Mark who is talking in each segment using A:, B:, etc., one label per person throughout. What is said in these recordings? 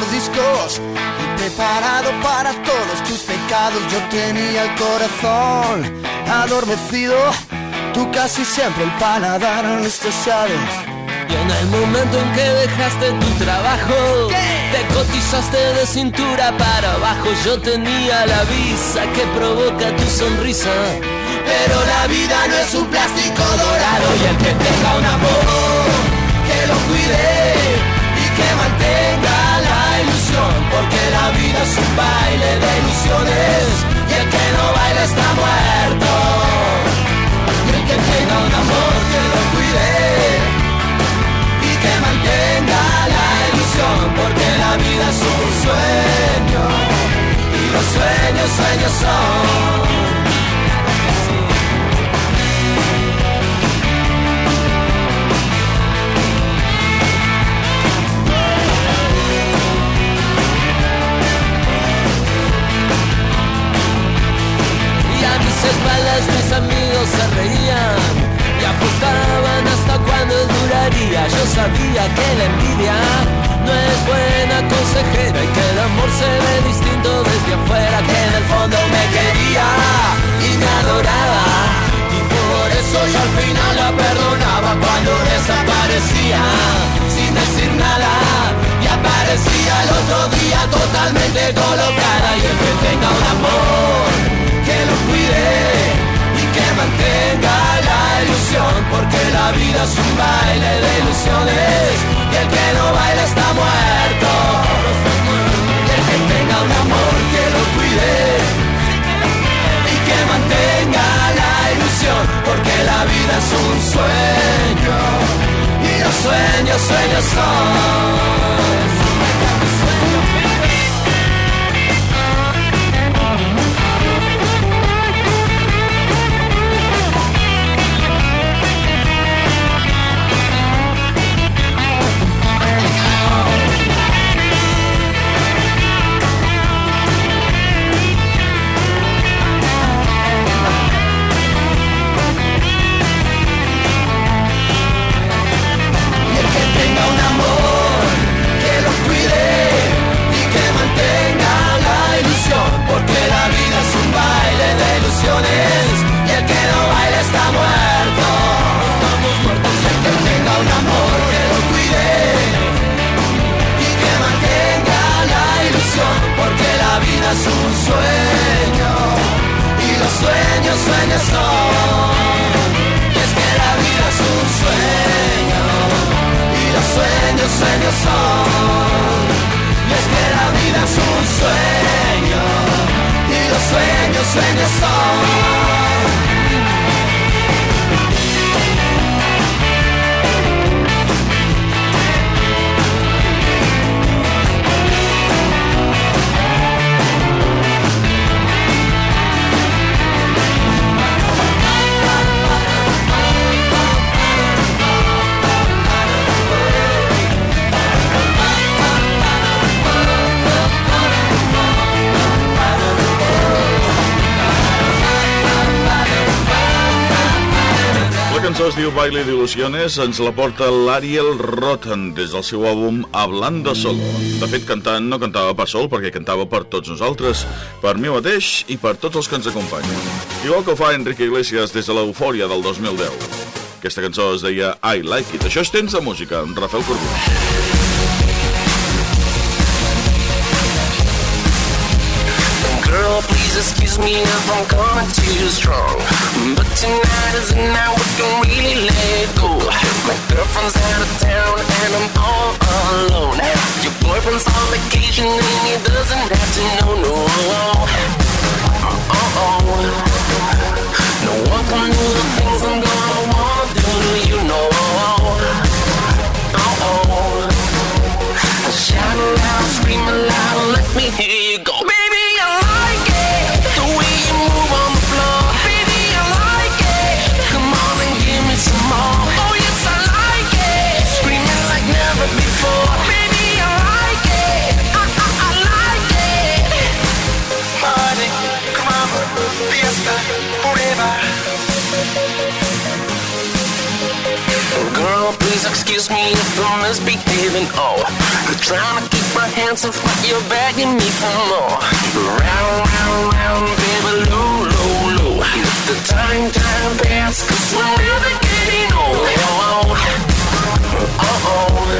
A: Tus mordiscos y preparado para todos tus pecados. Yo tenía el corazón adormecido, tú casi siempre el paladar anestesiado.
B: Y en el momento en que dejaste tu trabajo, te cotizaste de cintura para abajo. Yo tenía la visa que provoca tu sonrisa. Pero la vida no es un plástico dorado y el que tenga un amor, que lo cuide y que mantenga la. Porque la vida es un baile de ilusiones y el que no baila está muerto. Y el que tenga un amor, que lo cuide que mantenga la ilusión, porque la vida es un sueño y los sueños, sueños son. Mis amigos se reían y apostaban hasta cuándo duraría. Yo sabía que la envidia no es buena consejera y que el amor se ve distinto desde afuera, que en el fondo me quería y me adoraba. Y por eso yo al final la perdonaba cuando desaparecía sin decir nada. Y aparecía el otro día totalmente colocada y el que tenga un amor porque la vida es un baile de ilusiones y el que no baila está muerto. Y el que tenga un amor que lo cuide y que mantenga la ilusión, porque la vida es un sueño y los sueños, sueños son. sueños son. Y es que la vida es un sueño. Y los sueños, sueños son.
C: Baile d'il·lusiones ens la porta l'Ariel Rotten des del seu àlbum Hablando Solo. De fet, cantant no cantava pas sol perquè cantava per tots nosaltres, per mi mateix i per tots els que ens acompanyen. Igual que ho fa Enrique Iglesias des de l'eufòria del 2010. Aquesta cançó es deia I Like It. Això és temps de música, amb Rafael Corbús.
D: Please excuse me if I'm coming too strong. But tonight is the night we can really let go. My girlfriend's out of town and I'm all alone. Your boyfriend's on vacation and he doesn't have to know, no. Excuse me if I'm misbehaving. Oh, I'm trying to keep my hands off, but you're begging me for more. Round, round, round, baby, low, low, low. The time, time pass, cause we're never getting old. Oh, oh, oh.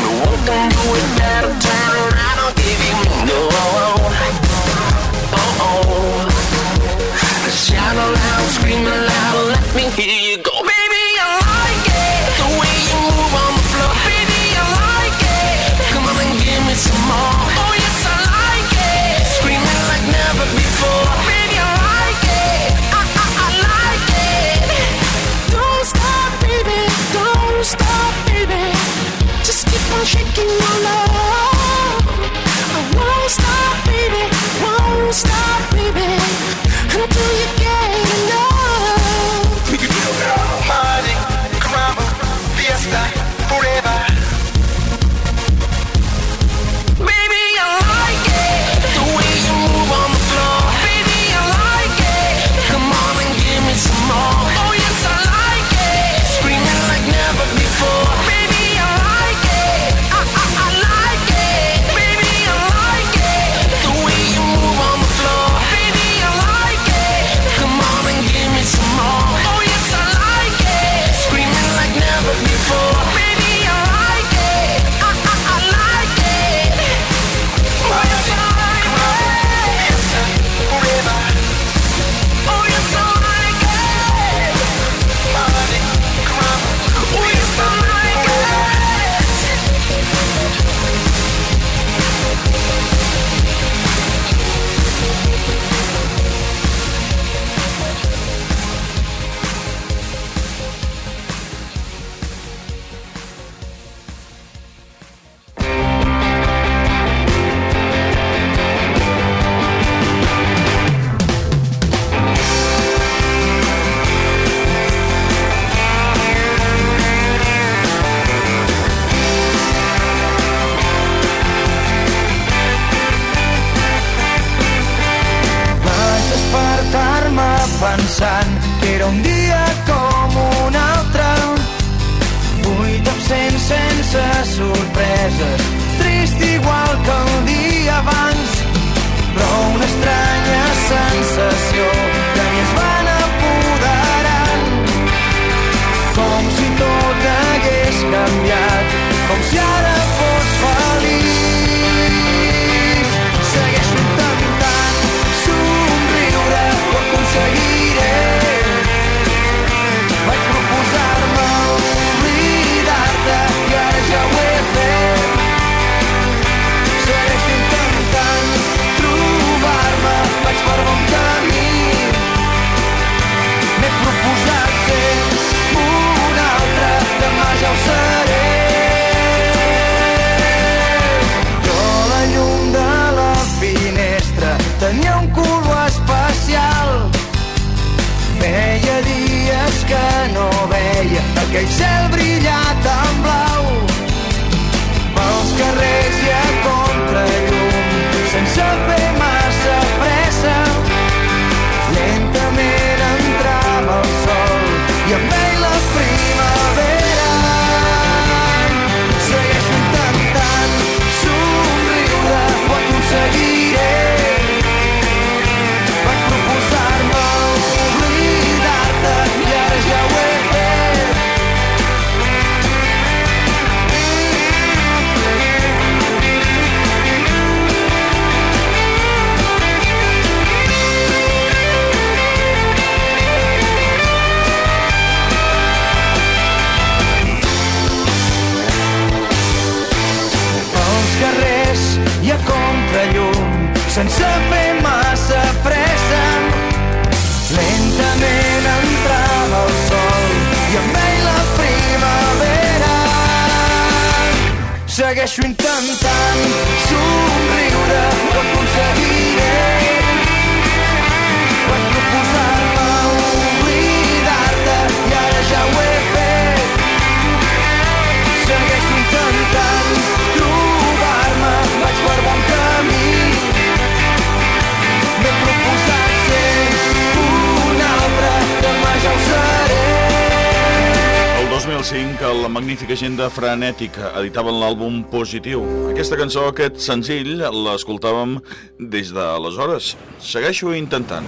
D: No one can do it better.
A: Every. 2005 la
E: magnífica agenda frenètica editaven l'àlbum Positiu. Aquesta cançó, aquest senzill, l'escoltàvem des d'aleshores. Segueixo intentant.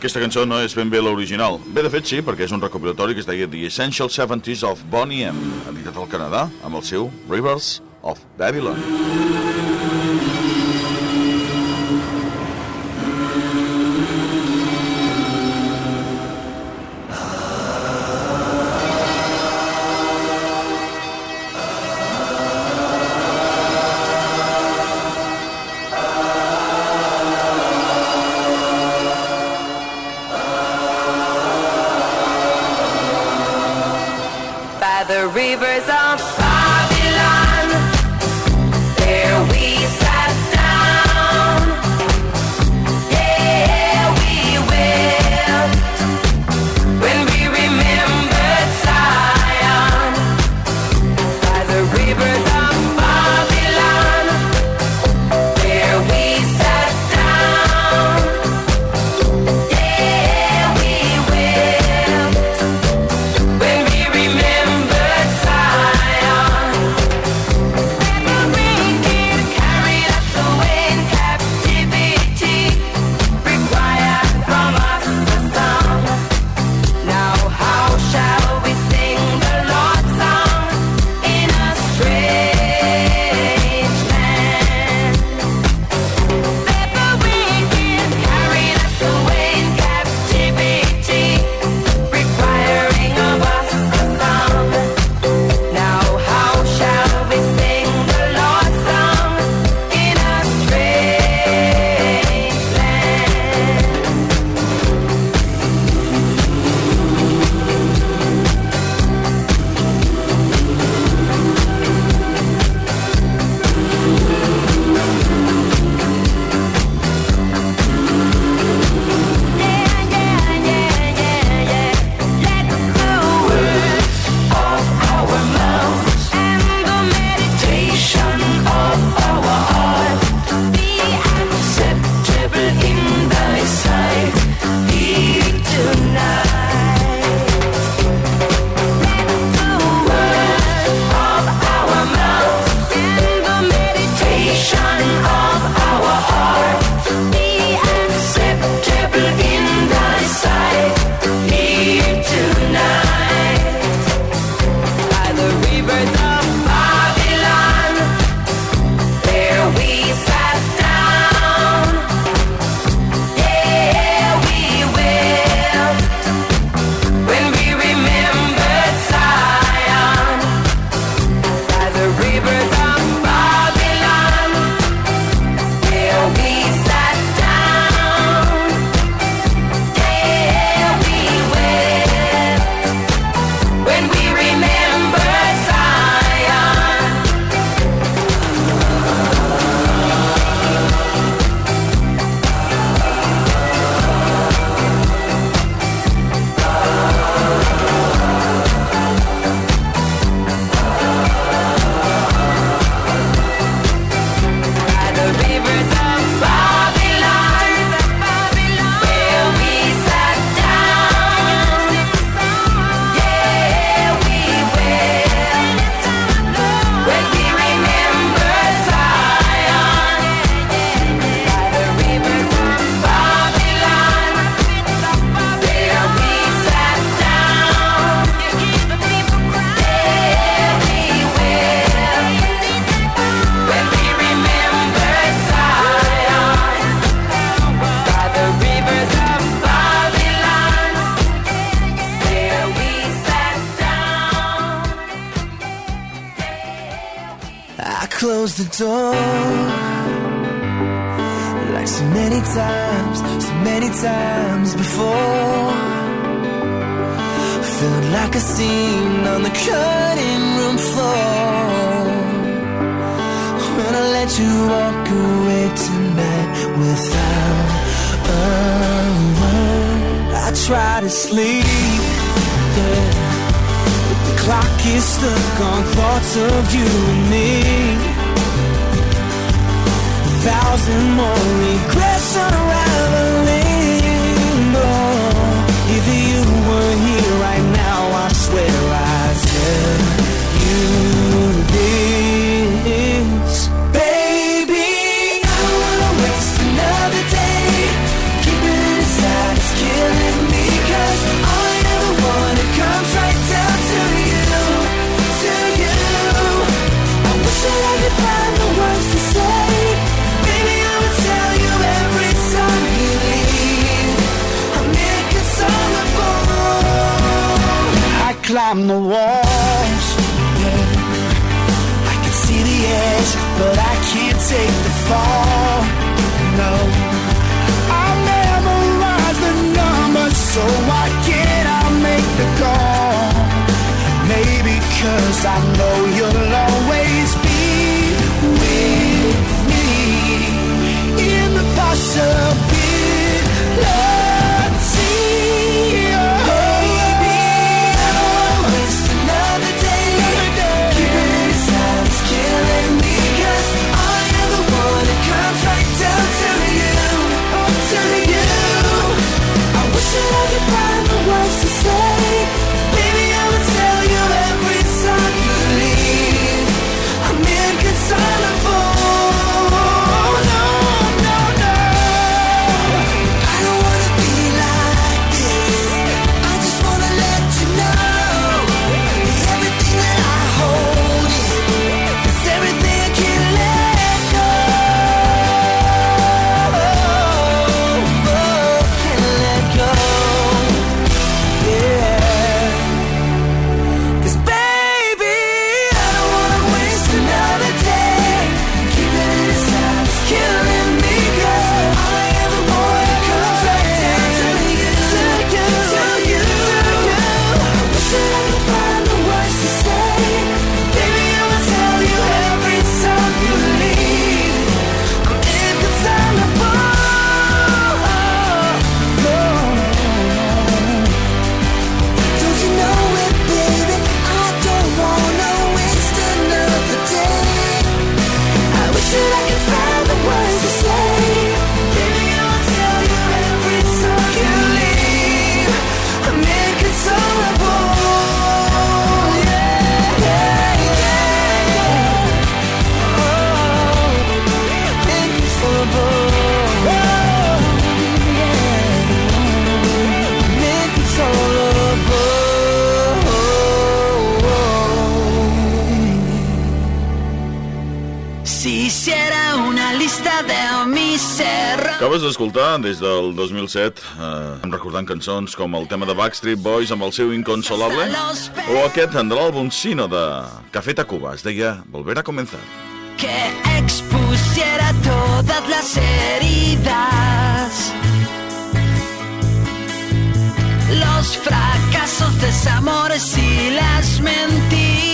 E: Aquesta cançó no és ben bé l'original. Bé, de fet, sí, perquè és un recopilatori que es deia The Essential 70s of Bonnie M, editat al Canadà amb el seu Rivers of Babylon.
F: to walk away tonight without a word. I try to sleep, yeah. but the clock is stuck on thoughts of you and me. A thousand more regrets unraveling. Oh, if you were here. climb the walls. Yeah. I can see the edge, but I can't take the fall. No, I memorize the numbers, so why can't I make the call? Maybe cause I know you'll always be with me in the possibility.
E: Acabes d'escoltar des del 2007 eh, recordant cançons com el tema de Backstreet Boys amb el seu Inconsolable o aquest de l'àlbum Sino de Café Tacuba. Es deia Volver a Comenzar.
F: Que expusiera todas las heridas Los fracasos, desamores y las mentiras.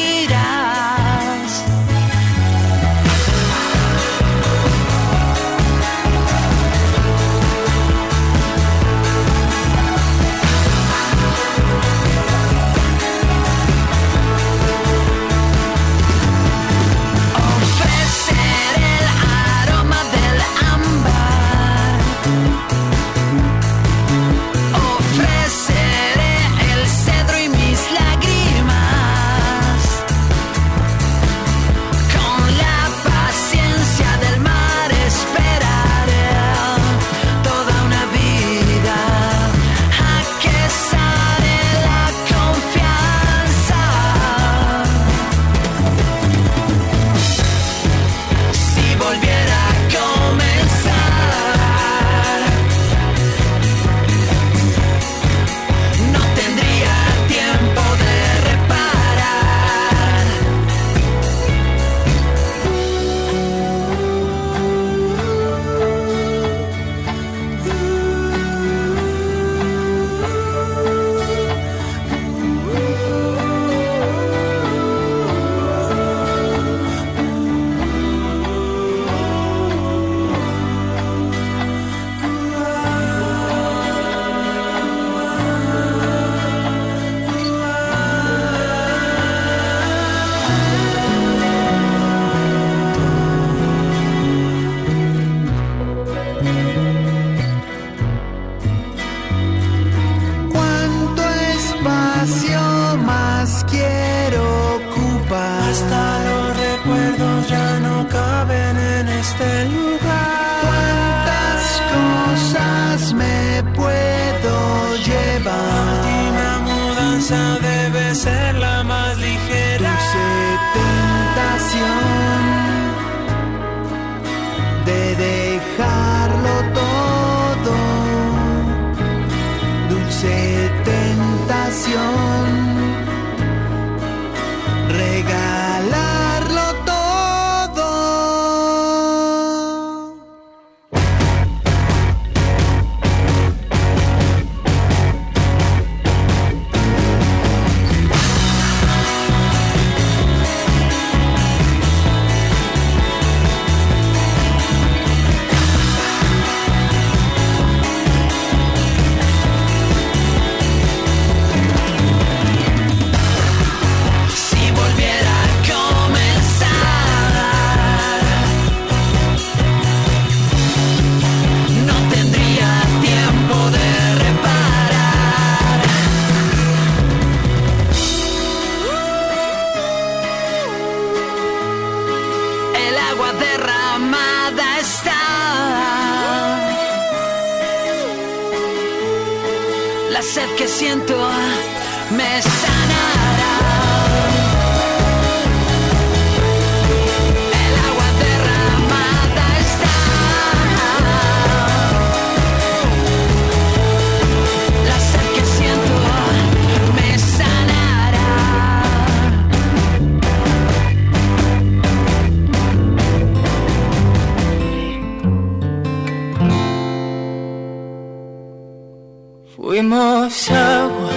G: Fuimos agua,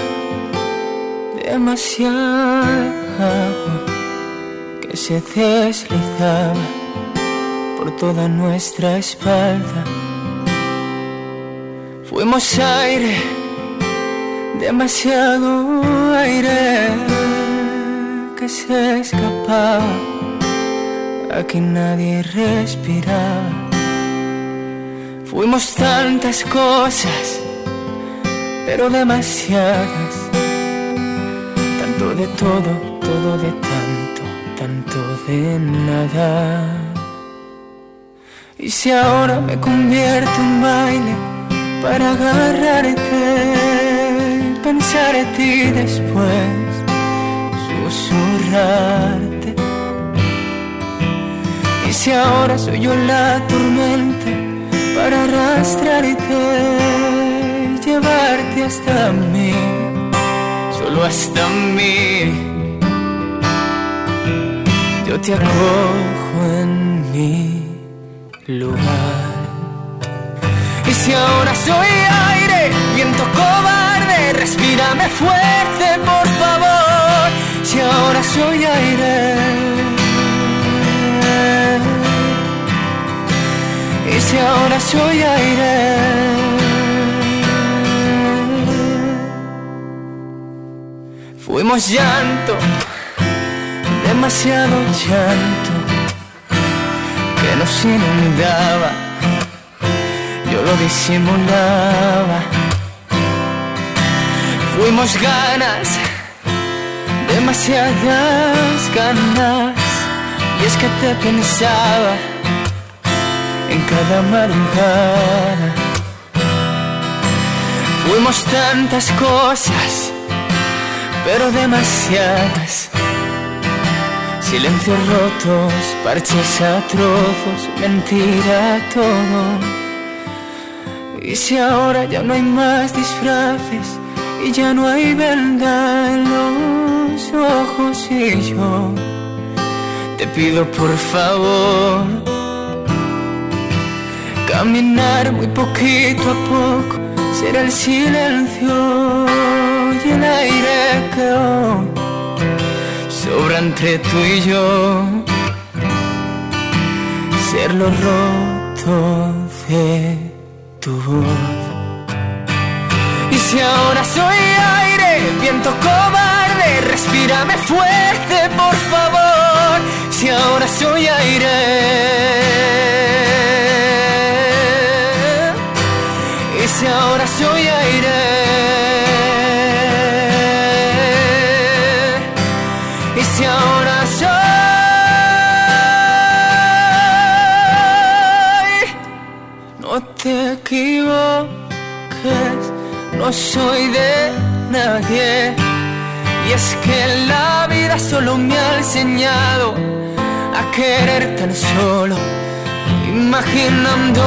G: demasiada agua, que se deslizaba por toda nuestra espalda. Fuimos aire, demasiado aire, que se escapaba, aquí nadie respiraba. Fuimos tantas cosas pero demasiadas. Tanto de todo, todo de tanto, tanto de nada. Y si ahora me convierto en baile para agarrarte, pensar en ti después, susurrarte. Y si ahora soy yo la tormenta para arrastrarte llevarte hasta mí, solo hasta mí. Yo te acojo en mi lugar. Y si ahora soy aire, viento cobarde, respírame fuerte, por favor. Si ahora soy aire. Y si ahora soy aire. Fuimos llanto, demasiado llanto, que nos inundaba, yo lo disimulaba. Fuimos ganas, demasiadas ganas, y es que te pensaba en cada madrugada. Fuimos tantas cosas pero demasiadas. Silencios rotos, parches a trozos, mentira todo. Y si ahora ya no hay más disfraces y ya no hay verdad en los ojos y yo te pido por favor caminar muy poquito a poco, será el silencio y el aire que sobra entre tú y yo. Ser lo roto de tu voz. Y si ahora soy aire, viento cobarde, respírame fuerte, por favor. Si ahora soy aire. No soy de nadie. Y es que la vida solo me ha enseñado a querer tan solo, imaginando.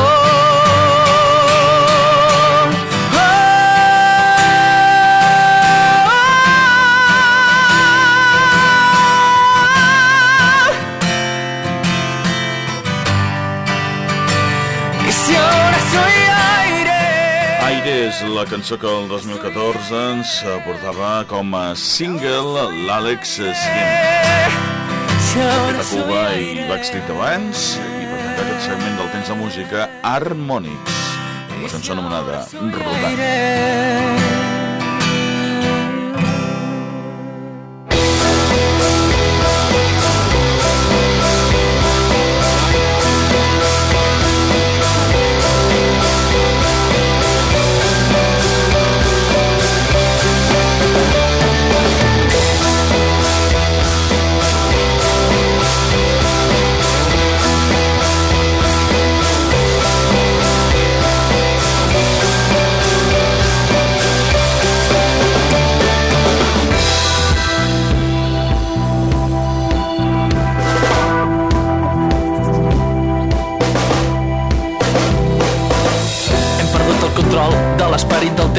G: Y si ahora soy. Aire
E: és la cançó que el 2014 ens portava com a single l'Àlex Siem. De
G: soy
E: Cuba i. Backstreet abans i per tancar aquest segment del temps de música Harmonics la cançó anomenada Rodant.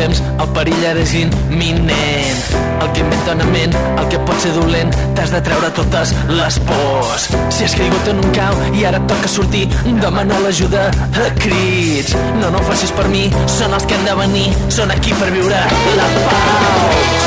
H: Temps, el perill ara és imminent. El que inventa una ment, el que pot ser dolent, t'has de treure totes les pors. Si has caigut en un cau i ara et toca sortir, demana l'ajuda a crits. No, no ho facis per mi, són els que han de venir, són aquí per viure la pau.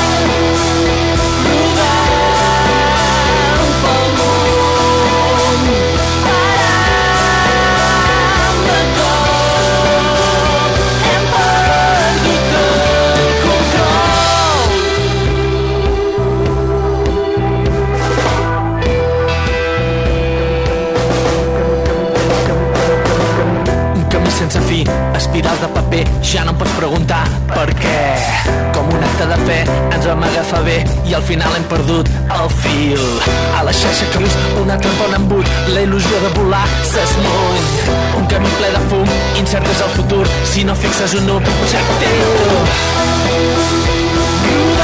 H: Espirals de paper, ja no em pots preguntar per què. Com un acte de fe, ens vam agafar bé i al final hem perdut el fil. A la xarxa que us una trampa un embut, la il·lusió de volar s'esmuny. Un camí ple de fum, incert és el futur, si no fixes un objectiu. Món